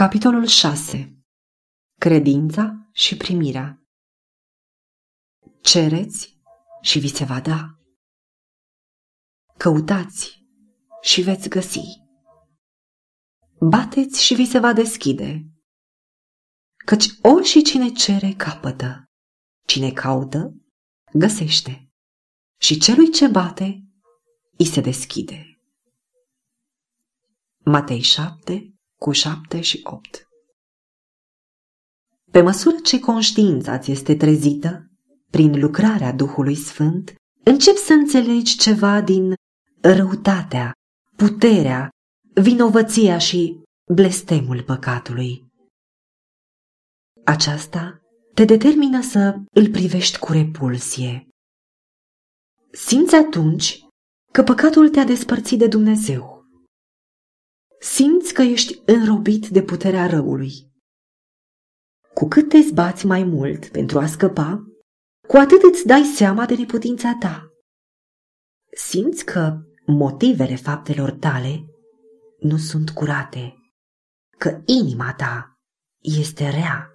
Capitolul 6. Credința și primirea Cereți și vi se va da. Căutați și veți găsi. Bateți și vi se va deschide. Căci ori și cine cere capătă, cine caută, găsește. Și celui ce bate, îi se deschide. Matei 7, cu 7 și 8 Pe măsură ce conștiința ți este trezită, prin lucrarea Duhului Sfânt, încep să înțelegi ceva din răutatea, puterea, vinovăția și blestemul păcatului. Aceasta te determină să îl privești cu repulsie. Simți atunci că păcatul te-a despărțit de Dumnezeu simți că ești înrobit de puterea răului. Cu cât te zbați mai mult pentru a scăpa, cu atât îți dai seama de neputința ta. Simți că motivele faptelor tale nu sunt curate, că inima ta este rea.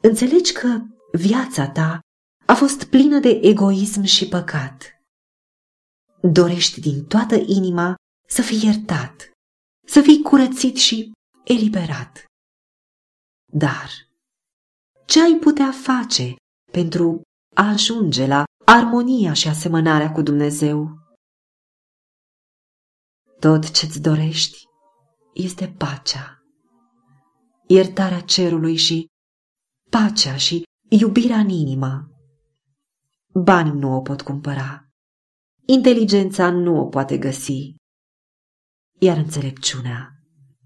Înțelegi că viața ta a fost plină de egoism și păcat. Dorești din toată inima să fii iertat, să fii curățit și eliberat. Dar ce ai putea face pentru a ajunge la armonia și asemănarea cu Dumnezeu? Tot ce-ți dorești este pacea, iertarea cerului și pacea și iubirea în inimă. Bani nu o pot cumpăra, inteligența nu o poate găsi, iar înțelepciunea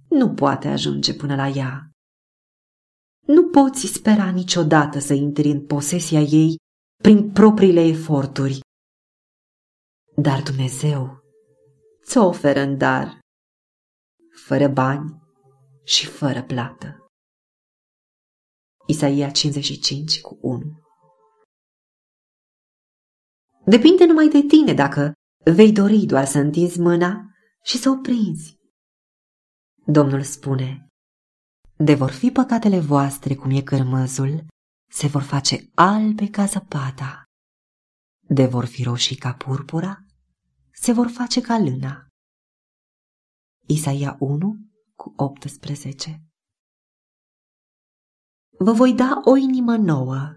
nu poate ajunge până la ea. Nu poți spera niciodată să intri în posesia ei prin propriile eforturi. Dar Dumnezeu ți-o oferă în dar, fără bani și fără plată. Isaia 55 cu 1 Depinde numai de tine dacă vei dori doar să întinzi mâna și să o prinzi. Domnul spune, de vor fi păcatele voastre cum e cărmăzul, se vor face albe ca zăpada. De vor fi roșii ca purpura, se vor face ca lâna. Isaia 1 cu 18 Vă voi da o inimă nouă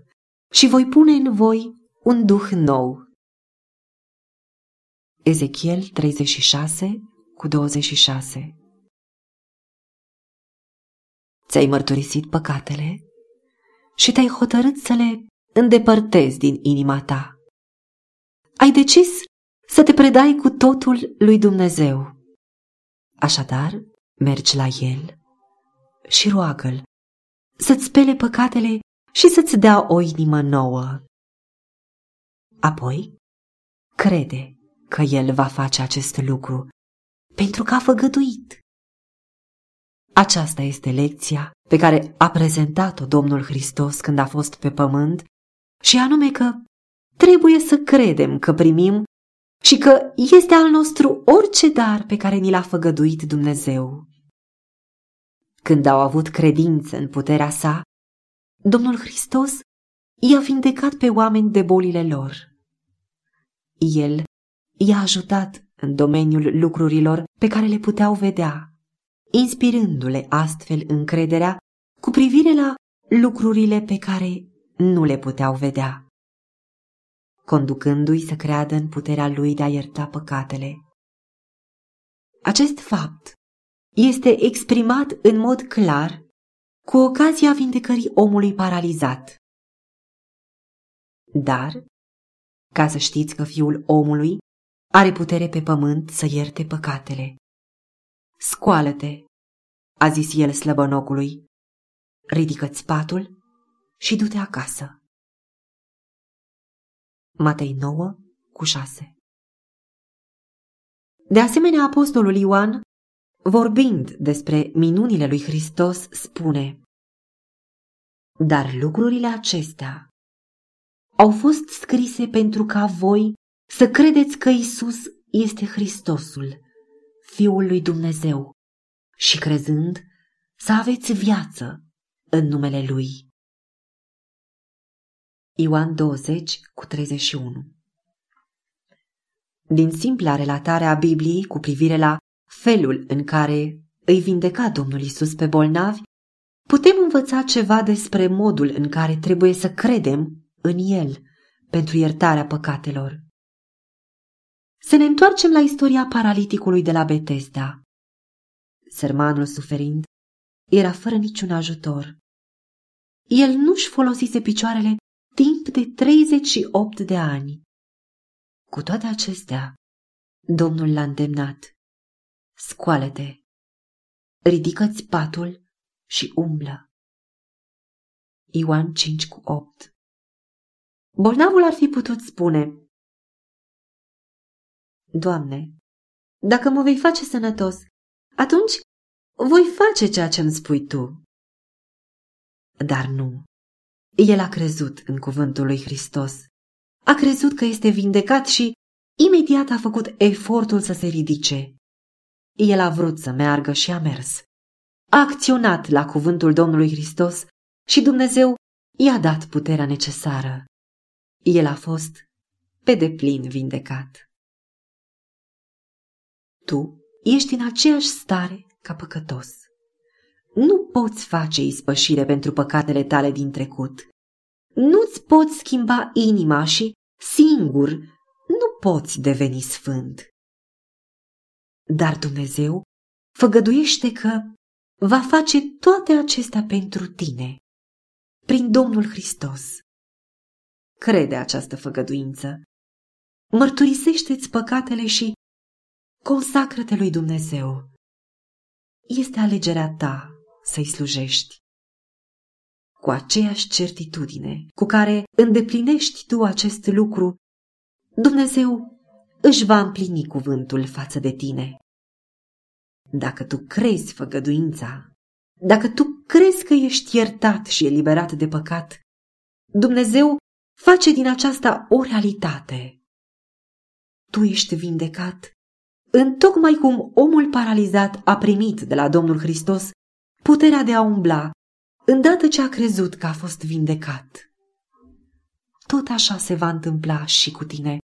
și voi pune în voi un duh nou. Ezechiel 36 cu 26 Ți-ai mărturisit păcatele și te-ai hotărât să le îndepărtezi din inima ta. Ai decis să te predai cu totul lui Dumnezeu. Așadar, mergi la El și roagă-L să-ți spele păcatele și să-ți dea o inimă nouă. Apoi, crede că El va face acest lucru pentru că a făgăduit. Aceasta este lecția pe care a prezentat-o Domnul Hristos când a fost pe pământ și anume că trebuie să credem că primim și că este al nostru orice dar pe care ni l-a făgăduit Dumnezeu. Când au avut credință în puterea sa, Domnul Hristos i-a vindecat pe oameni de bolile lor. El i-a ajutat în domeniul lucrurilor pe care le puteau vedea, inspirându-le astfel încrederea cu privire la lucrurile pe care nu le puteau vedea, conducându-i să creadă în puterea lui de a ierta păcatele. Acest fapt este exprimat în mod clar cu ocazia vindecării omului paralizat. Dar, ca să știți că fiul omului are putere pe pământ să ierte păcatele. Scoală-te, a zis el slăbănocului, ridică-ți patul și du-te acasă. Matei 9 cu 6 De asemenea, apostolul Ioan, vorbind despre minunile lui Hristos, spune Dar lucrurile acestea au fost scrise pentru ca voi să credeți că Isus este Hristosul, Fiul lui Dumnezeu, și crezând să aveți viață în numele Lui. Ioan 20 cu 31 Din simpla relatare a Bibliei cu privire la felul în care îi vindeca Domnul Isus pe bolnavi, putem învăța ceva despre modul în care trebuie să credem în El pentru iertarea păcatelor. Să ne întoarcem la istoria paraliticului de la Betesda. Sărmanul suferind era fără niciun ajutor. El nu-și folosise picioarele timp de 38 de ani. Cu toate acestea, Domnul l-a îndemnat. Scoală-te, ridică-ți patul și umblă. Ioan 5 cu 8 Bolnavul ar fi putut spune, Doamne, dacă mă vei face sănătos, atunci voi face ceea ce îmi spui tu. Dar nu. El a crezut în cuvântul lui Hristos. A crezut că este vindecat și imediat a făcut efortul să se ridice. El a vrut să meargă și a mers. A acționat la cuvântul Domnului Hristos și Dumnezeu i-a dat puterea necesară. El a fost pe deplin vindecat. Tu ești în aceeași stare ca păcătos. Nu poți face ispășire pentru păcatele tale din trecut. Nu-ți poți schimba inima și, singur, nu poți deveni sfânt. Dar Dumnezeu făgăduiește că va face toate acestea pentru tine, prin Domnul Hristos. Crede această făgăduință. Mărturisește-ți păcatele și consacră-te lui Dumnezeu. Este alegerea ta să-i slujești. Cu aceeași certitudine cu care îndeplinești tu acest lucru, Dumnezeu își va împlini cuvântul față de tine. Dacă tu crezi făgăduința, dacă tu crezi că ești iertat și eliberat de păcat, Dumnezeu face din aceasta o realitate. Tu ești vindecat Întocmai cum omul paralizat a primit de la Domnul Hristos puterea de a umbla, îndată ce a crezut că a fost vindecat. Tot așa se va întâmpla și cu tine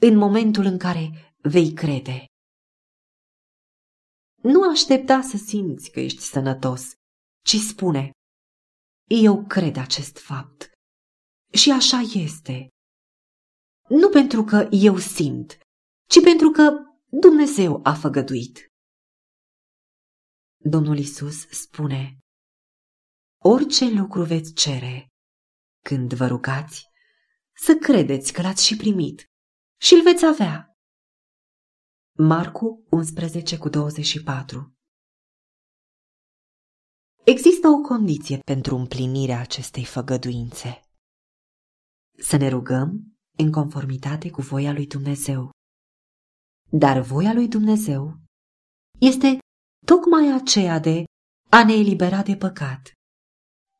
în momentul în care vei crede. Nu aștepta să simți că ești sănătos, ci spune, eu cred acest fapt. Și așa este. Nu pentru că eu simt, ci pentru că Dumnezeu a făgăduit. Domnul Isus spune, Orice lucru veți cere, când vă rugați, să credeți că l-ați și primit și îl veți avea. Marcu 11 cu 24 Există o condiție pentru împlinirea acestei făgăduințe. Să ne rugăm în conformitate cu voia lui Dumnezeu. Dar voia lui Dumnezeu este tocmai aceea de a ne elibera de păcat,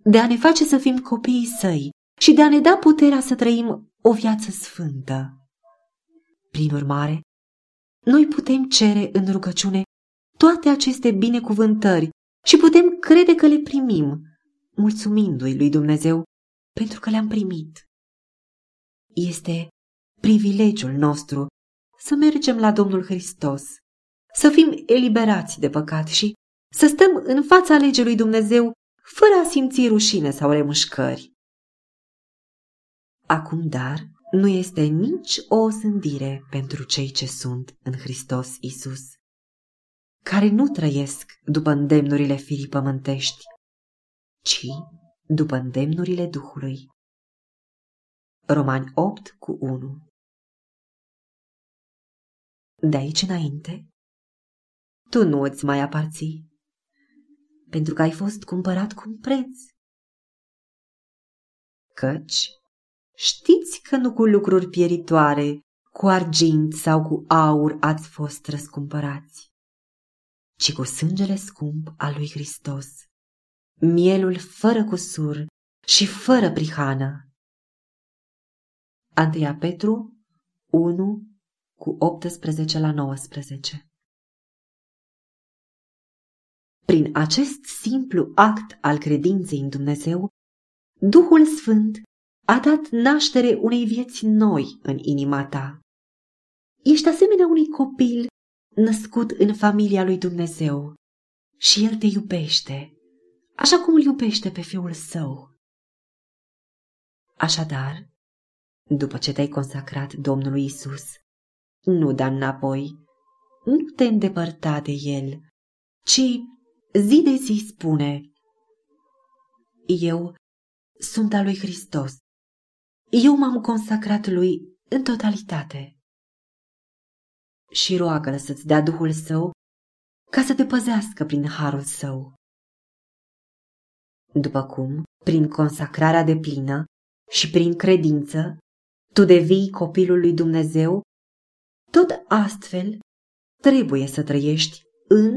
de a ne face să fim copiii săi și de a ne da puterea să trăim o viață sfântă. Prin urmare, noi putem cere în rugăciune toate aceste binecuvântări și putem crede că le primim, mulțumindu-i lui Dumnezeu pentru că le-am primit. Este privilegiul nostru să mergem la Domnul Hristos, să fim eliberați de păcat și să stăm în fața legii lui Dumnezeu fără a simți rușine sau remușcări. Acum, dar, nu este nici o osândire pentru cei ce sunt în Hristos Isus, care nu trăiesc după îndemnurile firii pământești, ci după îndemnurile Duhului. Romani 8 cu 1 de aici înainte, tu nu îți mai aparții, pentru că ai fost cumpărat cu un preț. Căci știți că nu cu lucruri pieritoare, cu argint sau cu aur ați fost răscumpărați, ci cu sângele scump al lui Hristos, mielul fără cusur și fără prihană. Anteia Petru 1 cu 18 la 19. prin acest simplu act al credinței în Dumnezeu, Duhul Sfânt a dat naștere unei vieți noi în inima ta. Ești asemenea unui copil născut în familia lui Dumnezeu și El te iubește, așa cum îl iubește pe Fiul Său. Așadar, după ce te-ai consacrat Domnului Isus, nu da înapoi, nu te îndepărta de El, ci zi de zi spune, Eu sunt al lui Hristos. Eu m-am consacrat lui în totalitate. Și roagă-l să-ți dea Duhul Său ca să te păzească prin harul Său. După cum, prin consacrarea de plină și prin credință, tu devii copilul lui Dumnezeu, tot astfel trebuie să trăiești în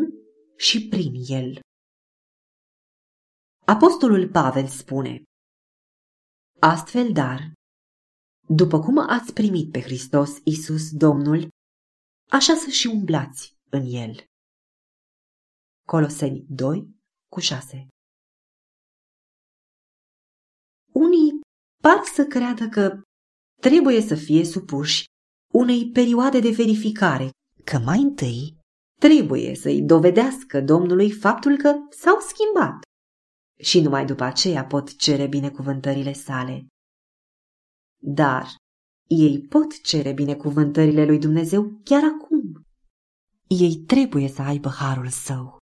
și prin el. Apostolul Pavel spune, Astfel, dar, după cum ați primit pe Hristos Isus Domnul, așa să și umblați în El. Coloseni 2 cu 6 Unii par să creadă că trebuie să fie supuși unei perioade de verificare, că mai întâi trebuie să-i dovedească Domnului faptul că s-au schimbat și numai după aceea pot cere binecuvântările sale. Dar ei pot cere binecuvântările lui Dumnezeu chiar acum. Ei trebuie să aibă harul său.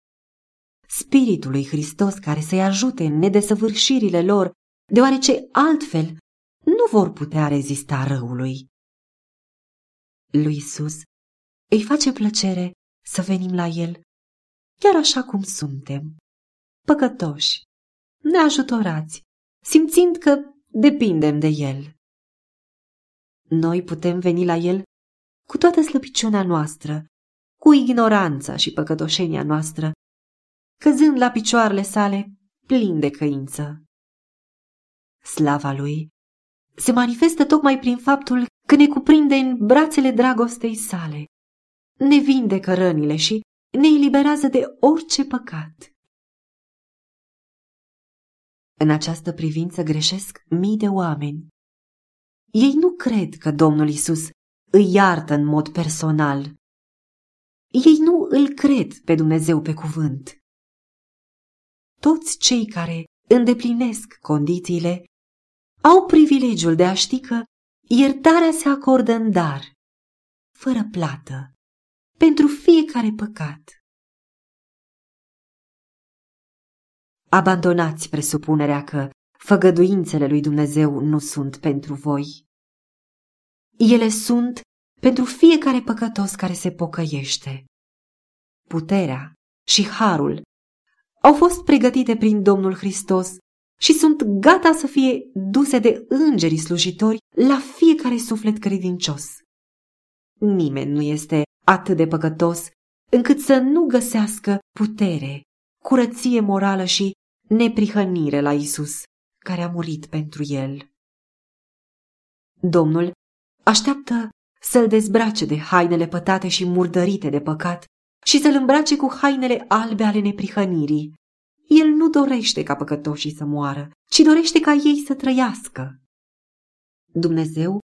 Spiritul lui Hristos care să-i ajute în nedesăvârșirile lor, deoarece altfel nu vor putea rezista răului. Lui Isus îi face plăcere să venim la El, chiar așa cum suntem, păcătoși, neajutorați, simțind că depindem de El. Noi putem veni la El cu toată slăbiciunea noastră, cu ignoranța și păcătoșenia noastră, căzând la picioarele sale plin de căință. Slava Lui se manifestă tocmai prin faptul că ne cuprinde în brațele dragostei sale, ne vindecă rănile și ne eliberează de orice păcat. În această privință greșesc mii de oameni. Ei nu cred că Domnul Isus îi iartă în mod personal. Ei nu îl cred pe Dumnezeu pe cuvânt. Toți cei care îndeplinesc condițiile au privilegiul de a ști că iertarea se acordă în dar, fără plată, pentru fiecare păcat. Abandonați presupunerea că făgăduințele lui Dumnezeu nu sunt pentru voi. Ele sunt pentru fiecare păcătos care se pocăiește. Puterea și harul au fost pregătite prin Domnul Hristos și sunt gata să fie duse de îngerii slujitori la fiecare suflet credincios. Nimeni nu este atât de păcătos încât să nu găsească putere, curăție morală și neprihănire la Isus, care a murit pentru el. Domnul așteaptă să-l dezbrace de hainele pătate și murdărite de păcat și să-l îmbrace cu hainele albe ale neprihănirii. El nu dorește ca păcătoșii să moară, ci dorește ca ei să trăiască. Dumnezeu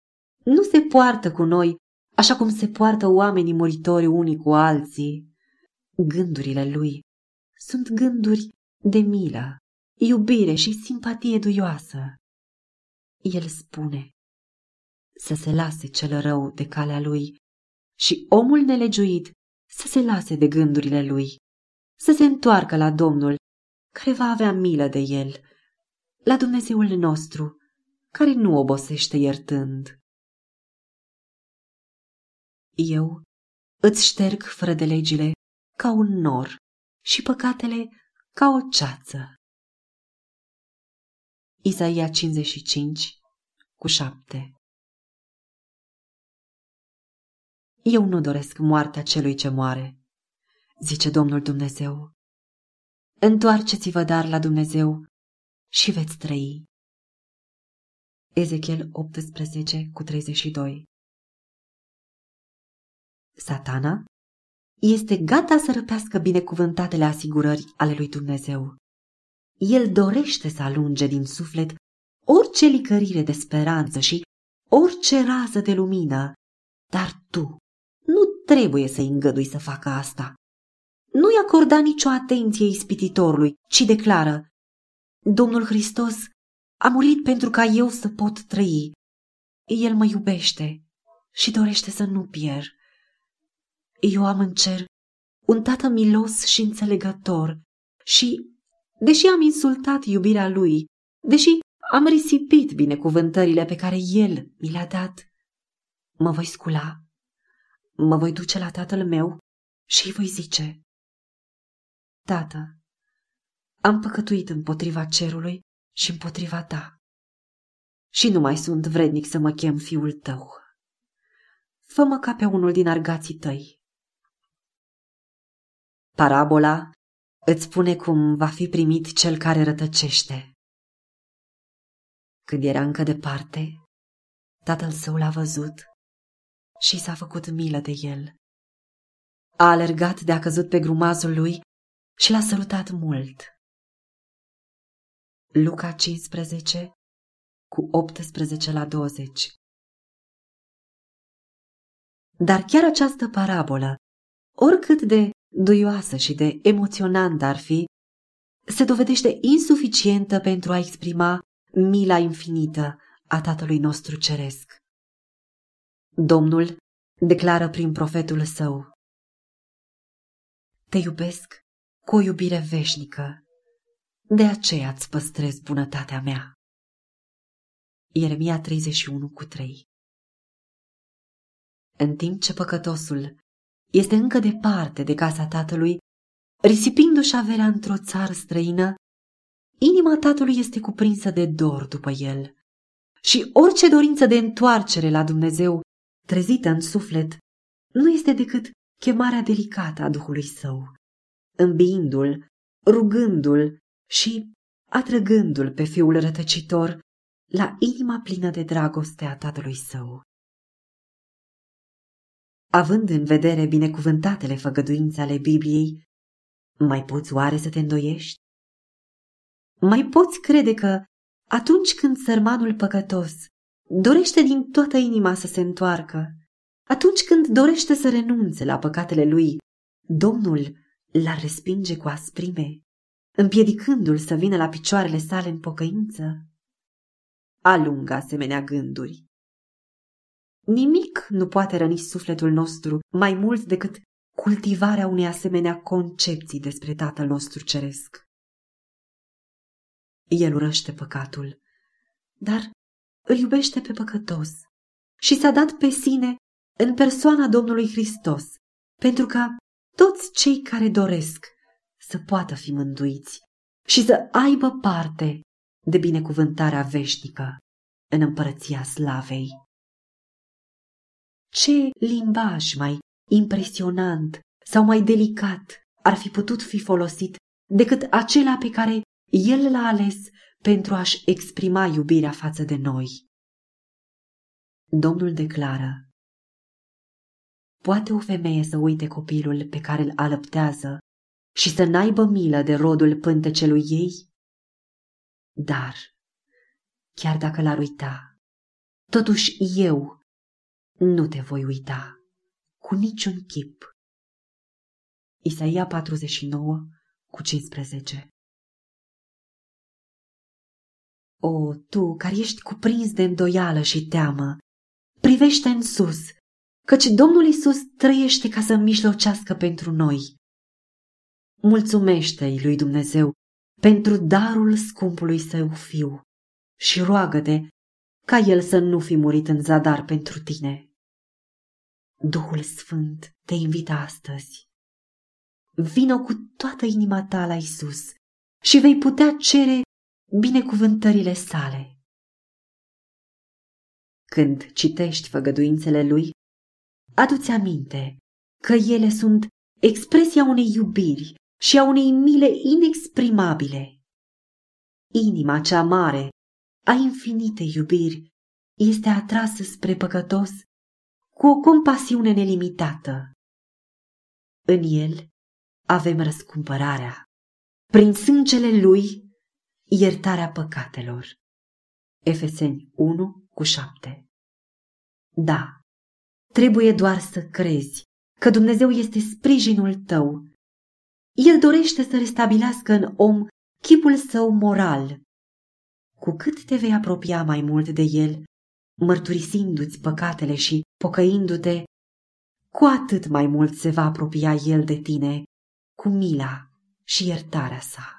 nu se poartă cu noi așa cum se poartă oamenii muritori unii cu alții. Gândurile lui sunt gânduri de milă, iubire și simpatie duioasă. El spune să se lase cel rău de calea lui și omul nelegiuit să se lase de gândurile lui, să se întoarcă la Domnul, care va avea milă de el, la Dumnezeul nostru, care nu obosește iertând. Eu îți șterg fără de legile ca un nor și păcatele ca o ceață. Isaia 55 cu 7 Eu nu doresc moartea celui ce moare, zice Domnul Dumnezeu. Întoarceți-vă dar la Dumnezeu și veți trăi. Ezechiel 18 cu 32 Satana este gata să răpească binecuvântatele asigurări ale lui Dumnezeu. El dorește să alunge din suflet orice licărire de speranță și orice rază de lumină, dar tu nu trebuie să-i îngădui să facă asta. Nu-i acorda nicio atenție ispititorului, ci declară, Domnul Hristos a murit pentru ca eu să pot trăi. El mă iubește și dorește să nu pierd. Eu am în cer un tată milos și înțelegător și, deși am insultat iubirea lui, deși am risipit binecuvântările pe care el mi le-a dat, mă voi scula, mă voi duce la tatăl meu și îi voi zice, Tată, am păcătuit împotriva cerului și împotriva ta și nu mai sunt vrednic să mă chem fiul tău. Fă-mă ca pe unul din argații tăi. Parabola îți spune cum va fi primit cel care rătăcește. Când era încă departe, tatăl său l-a văzut și s-a făcut milă de el. A alergat de a căzut pe grumazul lui și l-a sărutat mult. Luca 15 cu 18 la 20 Dar chiar această parabolă, oricât de duioasă și de emoționantă ar fi, se dovedește insuficientă pentru a exprima mila infinită a Tatălui nostru Ceresc. Domnul declară prin profetul său, Te iubesc cu o iubire veșnică, de aceea îți păstrez bunătatea mea. Ieremia 31 cu 3 În timp ce păcătosul este încă departe de casa tatălui, risipindu-și averea într-o țară străină, inima tatălui este cuprinsă de dor după el. Și orice dorință de întoarcere la Dumnezeu, trezită în suflet, nu este decât chemarea delicată a Duhului său, îmbiindu-l, rugându-l și atrăgându-l pe fiul rătăcitor la inima plină de dragoste a tatălui său. Având în vedere binecuvântatele făgăduințe ale Bibliei, mai poți oare să te îndoiești? Mai poți crede că atunci când sărmanul păcătos dorește din toată inima să se întoarcă, atunci când dorește să renunțe la păcatele lui, Domnul l-ar respinge cu asprime, împiedicându-l să vină la picioarele sale în pocăință? Alungă asemenea gânduri. Nimic nu poate răni sufletul nostru mai mult decât cultivarea unei asemenea concepții despre Tatăl nostru Ceresc. El urăște păcatul, dar îl iubește pe păcătos și s-a dat pe sine în persoana Domnului Hristos, pentru ca toți cei care doresc să poată fi mântuiți și să aibă parte de binecuvântarea veșnică în împărăția slavei. Ce limbaj mai impresionant sau mai delicat ar fi putut fi folosit decât acela pe care el l-a ales pentru a-și exprima iubirea față de noi. Domnul declară, Poate o femeie să uite copilul pe care îl alăptează și să n-aibă milă de rodul pântecelui ei? Dar, chiar dacă l-ar uita, totuși eu nu te voi uita cu niciun chip. Isaia 49 cu 15 O, tu care ești cuprins de îndoială și teamă, privește în sus, căci Domnul Isus trăiește ca să mijlocească pentru noi. Mulțumește-i lui Dumnezeu pentru darul scumpului său fiu și roagă-te ca el să nu fi murit în zadar pentru tine. Duhul Sfânt te invită astăzi. Vină cu toată inima ta la Isus și vei putea cere binecuvântările sale. Când citești făgăduințele lui, adu-ți aminte că ele sunt expresia unei iubiri și a unei mile inexprimabile. Inima cea mare a infinite iubiri este atrasă spre păcătos cu o compasiune nelimitată. În el avem răscumpărarea. Prin sângele lui, iertarea păcatelor. Efeseni 1 cu 7 Da, trebuie doar să crezi că Dumnezeu este sprijinul tău. El dorește să restabilească în om chipul său moral. Cu cât te vei apropia mai mult de el, mărturisindu-ți păcatele și pocăindu-te, cu atât mai mult se va apropia el de tine cu mila și iertarea sa.